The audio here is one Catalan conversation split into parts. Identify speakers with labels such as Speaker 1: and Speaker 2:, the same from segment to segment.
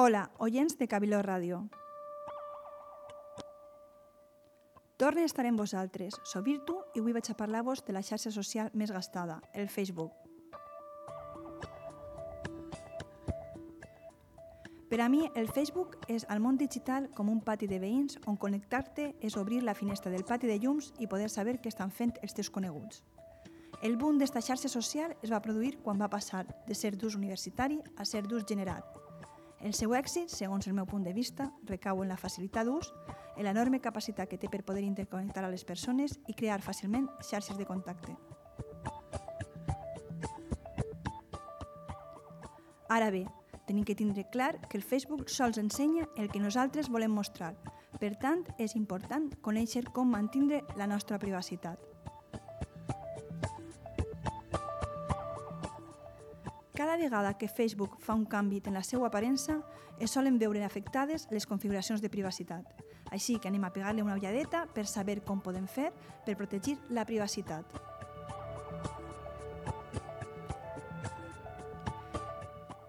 Speaker 1: Hola, oients de Cabiló Ràdio. Torne a estar amb vosaltres. Soc Virtu i avui vaig a parlar-vos de la xarxa social més gastada, el Facebook. Per a mi, el Facebook és al món digital com un pati de veïns on connectar-te és obrir la finestra del pati de llums i poder saber què estan fent els teus coneguts. El boom d'esta xarxa social es va produir quan va passar de ser d'ús universitari a ser d'ús general. El seu èxit, segons el meu punt de vista, recau en la facilitat d'ús, en l'enorme capacitat que té per poder interconnectar a les persones i crear fàcilment xarxes de contacte. Ara bé, tenim que tindre clar que el Facebook sols ensenya el que nosaltres volem mostrar. Per tant, és important conèixer com mantindre la nostra privacitat. Cada vegada que Facebook fa un canvi en la seva aparença, es solen veure afectades les configuracions de privacitat. Així que anem a pegar-li una ulladeta per saber com podem fer per protegir la privacitat.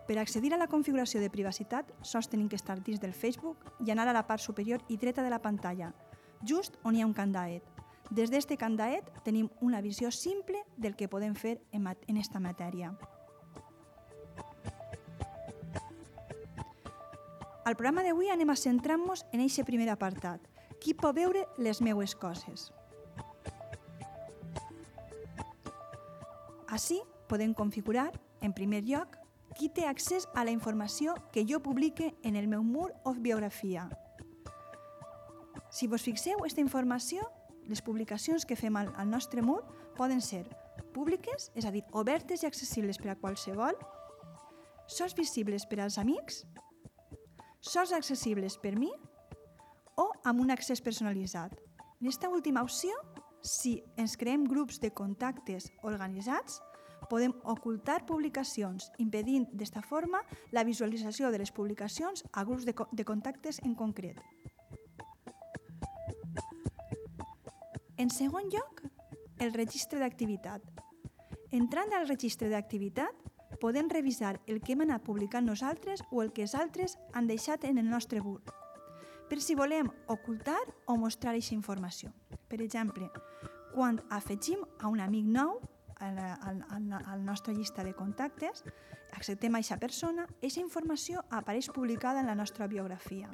Speaker 1: Per accedir a la configuració de privacitat, sols tenim que estar dins del Facebook i anar a la part superior i dreta de la pantalla, just on hi ha un candaet. Des d'este candaet tenim una visió simple del que podem fer en, en esta matèria. Al programa d'avui anem a centrar-nos en aquest primer apartat. Qui pot veure les meues coses? Així podem configurar, en primer lloc, qui té accés a la informació que jo publique en el meu mur o biografia. Si vos fixeu, aquesta informació, les publicacions que fem al, al nostre mur poden ser públiques, és a dir, obertes i accessibles per a qualsevol, sols visibles per als amics, sols accessibles per mi o amb un accés personalitzat. En aquesta última opció, si ens creem grups de contactes organitzats, podem ocultar publicacions, impedint d'esta forma la visualització de les publicacions a grups de, co de contactes en concret. En segon lloc, el registre d'activitat. Entrant al registre d'activitat, podem revisar el que hem anat publicant nosaltres o el que els altres han deixat en el nostre bur, per si volem ocultar o mostrar aquesta informació. Per exemple, quan afegim a un amic nou a la, a, a, a la nostra llista de contactes, acceptem a aquesta persona, aquesta informació apareix publicada en la nostra biografia.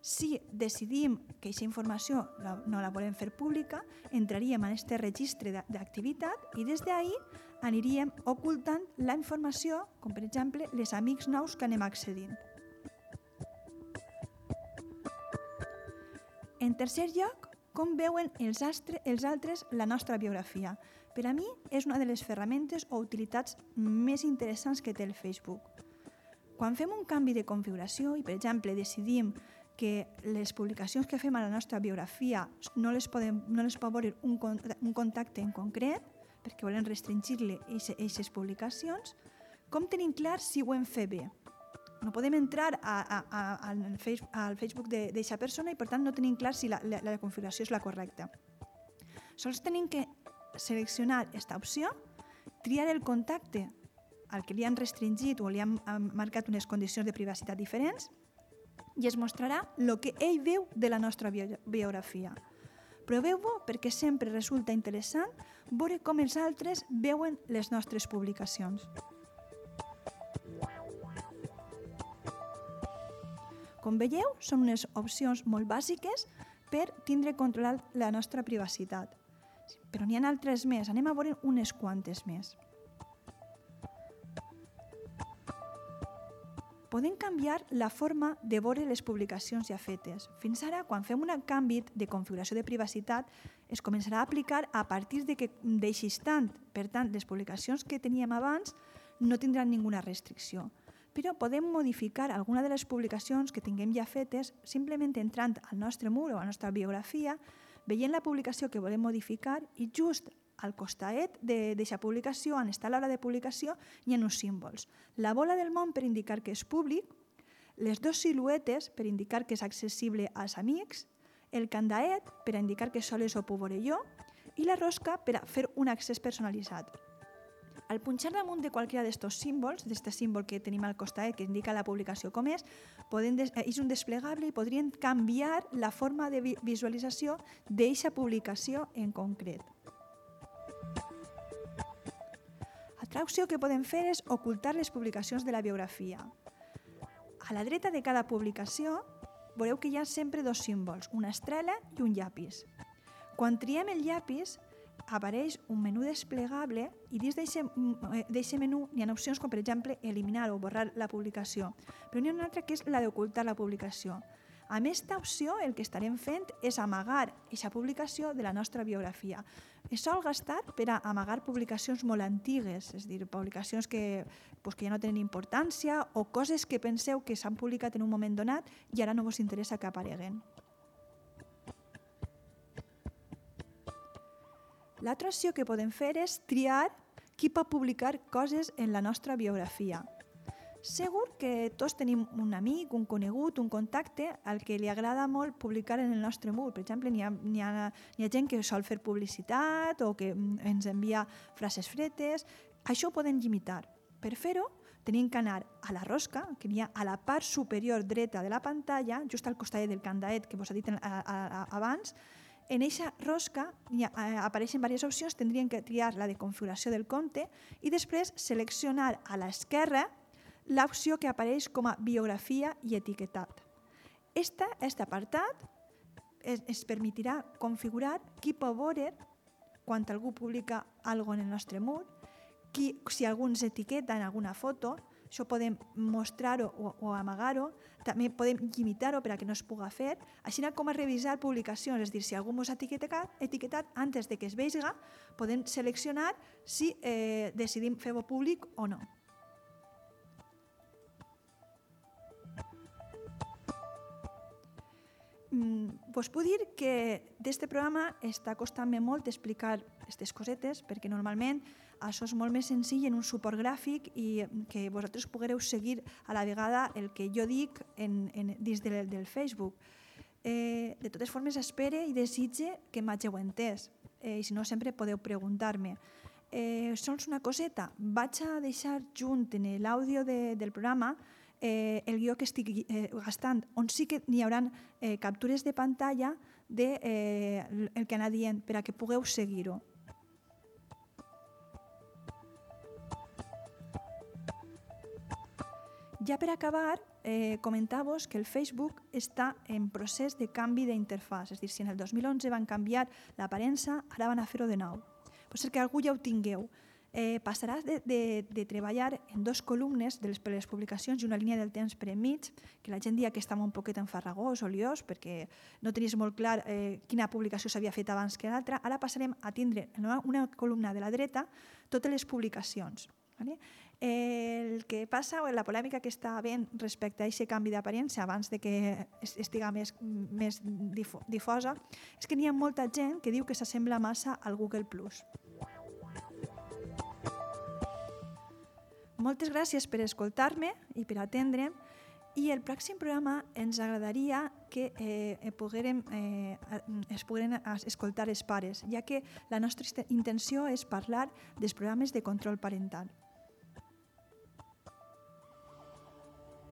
Speaker 1: Si decidim que aquesta informació no la volem fer pública, entraríem en aquest registre d'activitat i des d'ahí aniríem ocultant la informació, com per exemple les amics nous que anem accedint. En tercer lloc, com veuen els, astre, els altres la nostra biografia. Per a mi és una de les ferramentes o utilitats més interessants que té el Facebook. Quan fem un canvi de configuració i, per exemple, decidim que les publicacions que fem a la nostra biografia no les, podem, no les pot veure un, un contacte en concret, perquè volen restringir-li aquestes publicacions, com tenim clar si ho hem fet bé? No podem entrar a, a, a, al, Facebook, al Facebook d'aquesta persona i per tant no tenim clar si la, la, la configuració és la correcta. Sols tenim que seleccionar aquesta opció, triar el contacte al que li han restringit o li han marcat unes condicions de privacitat diferents i es mostrarà el que ell veu de la nostra biografia. Proveu-ho perquè sempre resulta interessant veure com els altres veuen les nostres publicacions. Com veieu, són unes opcions molt bàsiques per tindre controlat la nostra privacitat. Però n'hi ha altres més, anem a veure unes quantes més. Podem canviar la forma de veure les publicacions ja fetes. Fins ara, quan fem un canvi de configuració de privacitat, es començarà a aplicar a partir de que deixis tant. Per tant, les publicacions que teníem abans no tindran ninguna restricció però podem modificar alguna de les publicacions que tinguem ja fetes simplement entrant al nostre mur o a la nostra biografia, veient la publicació que volem modificar i just al costaet d'aquesta publicació, on està l'hora de publicació, hi ha uns símbols. La bola del món per indicar que és públic, les dues siluetes per indicar que és accessible als amics, el candaet per indicar que sols ho puc veure jo i la rosca per a fer un accés personalitzat. Al punxar damunt de qualsevol d'aquests símbols, d'aquest símbol que tenim al costat que indica la publicació com és, poden des, és un desplegable i podrien canviar la forma de visualització d'eixa publicació en concret. Altra opció que podem fer és ocultar les publicacions de la biografia. A la dreta de cada publicació veureu que hi ha sempre dos símbols, una estrela i un llapis. Quan triem el llapis, apareix un menú desplegable i dins d'aquest mm, menú hi ha opcions com, per exemple, eliminar o borrar la publicació. Però n'hi ha una altra que és la d'ocultar la publicació. A aquesta opció el que estarem fent és amagar aquesta publicació de la nostra biografia. Es sol gastar per a amagar publicacions molt antigues, és a dir, publicacions que, pues, que ja no tenen importància o coses que penseu que s'han publicat en un moment donat i ara no vos interessa que apareguen. L'altra opció que podem fer és triar qui pot publicar coses en la nostra biografia. Segur que tots tenim un amic, un conegut, un contacte al que li agrada molt publicar en el nostre mur. Per exemple, n'hi ha, hi ha, hi ha gent que sol fer publicitat o que mm, ens envia frases fretes. Això ho podem limitar. Per fer-ho, tenim que anar a la rosca, que n'hi ha a la part superior dreta de la pantalla, just al costat del candaet que vos ha dit abans, en aquesta rosca ha, eh, apareixen diverses opcions, tindrien que triar la de configuració del compte i després seleccionar a l'esquerra l'opció que apareix com a biografia i etiquetat. Esta, este apartat es, es permetirà configurar qui pot veure quan algú publica alguna en el nostre mur, qui, si algú ens etiqueta en alguna foto, això podem mostrar-ho o, o amagar-ho, també podem limitar-ho per a que no es puga fer, així com a revisar publicacions, és a dir, si algú ens ha etiquetat, etiquetat antes de que es veiga, podem seleccionar si eh, decidim fer-ho públic o no. Vos puc dir que d'este programa està costant-me molt explicar aquestes cosetes, perquè normalment això és molt més senzill en un suport gràfic i que vosaltres poguereu seguir a la vegada el que jo dic en, en, dins del, del Facebook. Eh, de totes formes, espere i desitge que m'hàgiu entès. Eh, I si no, sempre podeu preguntar-me. Eh, sols una coseta, vaig a deixar junt en l'àudio de, del programa eh, el guió que estic eh, gastant, on sí que n'hi haurà eh, captures de pantalla de eh, el que anà dient per a que pugueu seguir-ho. Ja per acabar, eh, comentar-vos que el Facebook està en procés de canvi d'interfàs. És a dir, si en el 2011 van canviar l'aparença, ara van a fer-ho de nou. Pot ser que algú ja ho tingueu. Eh, passaràs de, de, de treballar en dos columnes de les, per les publicacions i una línia del temps per enmig, que la gent dia que estava un poquet enfarragós o liós perquè no tenies molt clar eh, quina publicació s'havia fet abans que l'altra. Ara passarem a tindre en una, una columna de la dreta totes les publicacions. Vale? El que passa o la polèmica que està havent respecte a aquest canvi d'aparença abans de que estiga més, més difosa és que n'hi ha molta gent que diu que s'assembla massa al Google+. Plus. Moltes gràcies per escoltar-me i per atendre'm i el pròxim programa ens agradaria que eh, poguérem, eh, es pogueren escoltar els pares, ja que la nostra intenció és parlar dels programes de control parental.